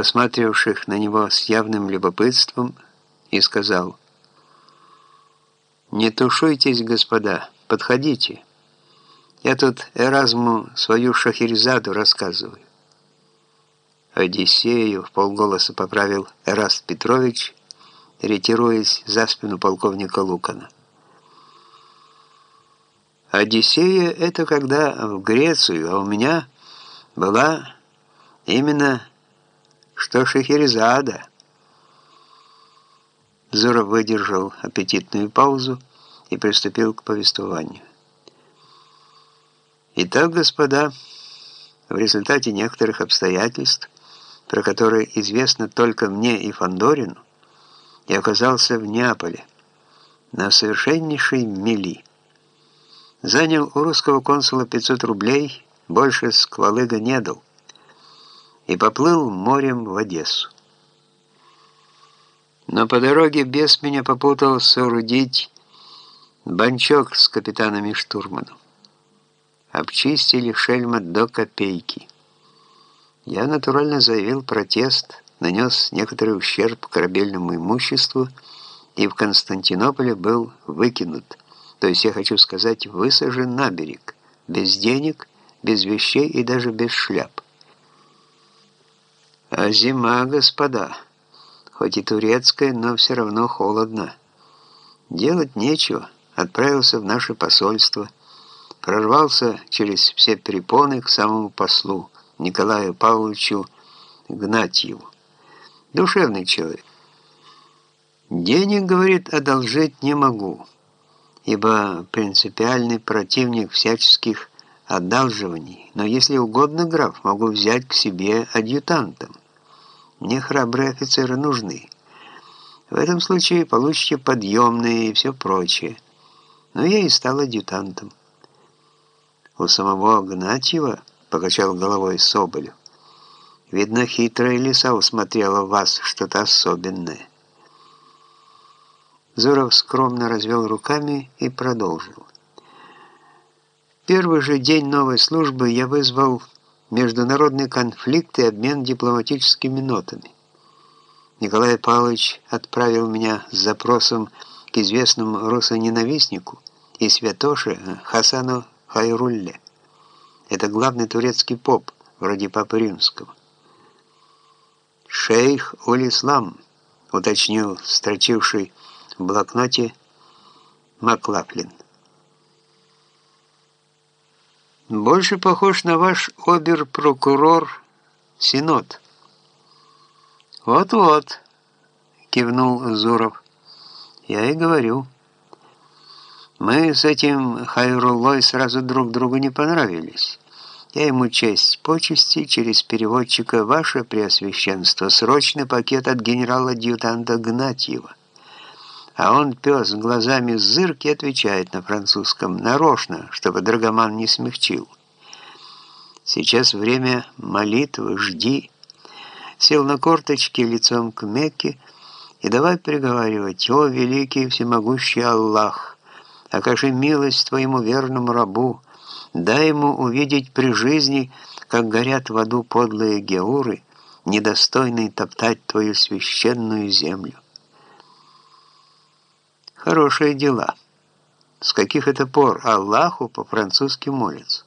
посматривавших на него с явным любопытством, и сказал, «Не тушуйтесь, господа, подходите. Я тут Эразму свою шахерезаду рассказываю». «Одиссею», — в полголоса поправил Эраст Петрович, ретируясь за спину полковника Лукана. «Одиссея — это когда в Грецию, а у меня была именно что Шахерезада». Зуров выдержал аппетитную паузу и приступил к повествованию. Итак, господа, в результате некоторых обстоятельств, про которые известно только мне и Фандорину, я оказался в Неаполе, на совершеннейшей мели. Занял у русского консула 500 рублей, больше сквалыга не дал, и поплыл морем в Одессу. Но по дороге бес меня попутал соорудить банчок с капитанами штурманом. Обчистили шельма до копейки. Я натурально заявил протест, нанес некоторый ущерб корабельному имуществу и в Константинополе был выкинут, то есть я хочу сказать, высажен на берег, без денег, без вещей и даже без шляп. А зима, господа, хоть и турецкая, но все равно холодно. Делать нечего, отправился в наше посольство, прорвался через все перепоны к самому послу Николаю Павловичу Гнатьеву. Душевный человек. Денег, говорит, одолжить не могу, ибо принципиальный противник всяческих одалживаний, но если угодно, граф, могу взять к себе адъютантом. Мне храбрые офицеры нужны. В этом случае получите подъемные и все прочее. Но я и стал адъютантом. У самого Гнатьева покачал головой Соболев. Видно, хитрая лиса усмотрела в вас что-то особенное. Зуров скромно развел руками и продолжил. Первый же день новой службы я вызвал международный конфликт и обмен дипломатическими нотами. Николай Павлович отправил меня с запросом к известному русоненавистнику и святоше Хасану Хайрулле. Это главный турецкий поп, вроде Папы Римского. «Шейх Улислам», — уточнил строчивший в блокноте Маклафлин. «Больше похож на ваш обер-прокурор Синод». «Вот-вот», — кивнул Зуров. «Я и говорю». Мы с этим Хайруллой сразу друг другу не понравились. Я ему честь почести через переводчика «Ваше Преосвященство» срочный пакет от генерала-адъютанта Гнатьева. А он, пес, глазами зырки отвечает на французском, нарочно, чтобы Драгоман не смягчил. Сейчас время молитвы, жди. Сел на корточки лицом к Мекке и давай приговаривать, «О, великий всемогущий Аллах, окажи милость твоему верному рабу, Дай ему увидеть при жизни, как горят в аду подлые геуры, недостойные топтать твою священную землю. Хорошие дела. С каких это пор Аллаху по-французски молится?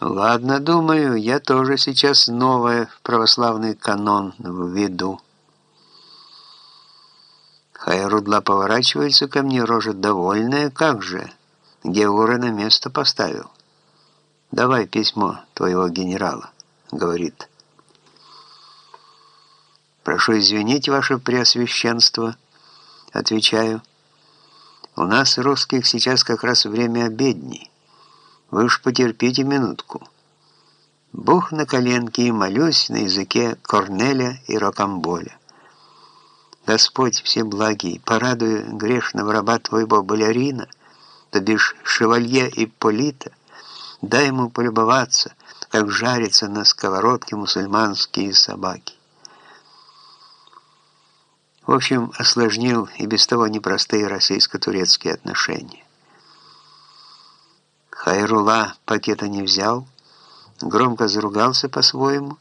Ладно, думаю, я тоже сейчас новое в православный канон введу. Хайрудла поворачивается ко мне, рожа довольная, как же... Геора на место поставил. «Давай письмо твоего генерала», — говорит. «Прошу извинить, ваше преосвященство», — отвечаю. «У нас, русских, сейчас как раз время обедни. Вы уж потерпите минутку». Бух на коленки и молюсь на языке Корнеля и Рокамболя. Господь Всеблагий, порадуй грешного раба твоего балерина, то бишь шевалье и полита, дай ему полюбоваться, как жарятся на сковородке мусульманские собаки. В общем, осложнил и без того непростые российско-турецкие отношения. Хайрула пакета не взял, громко заругался по-своему,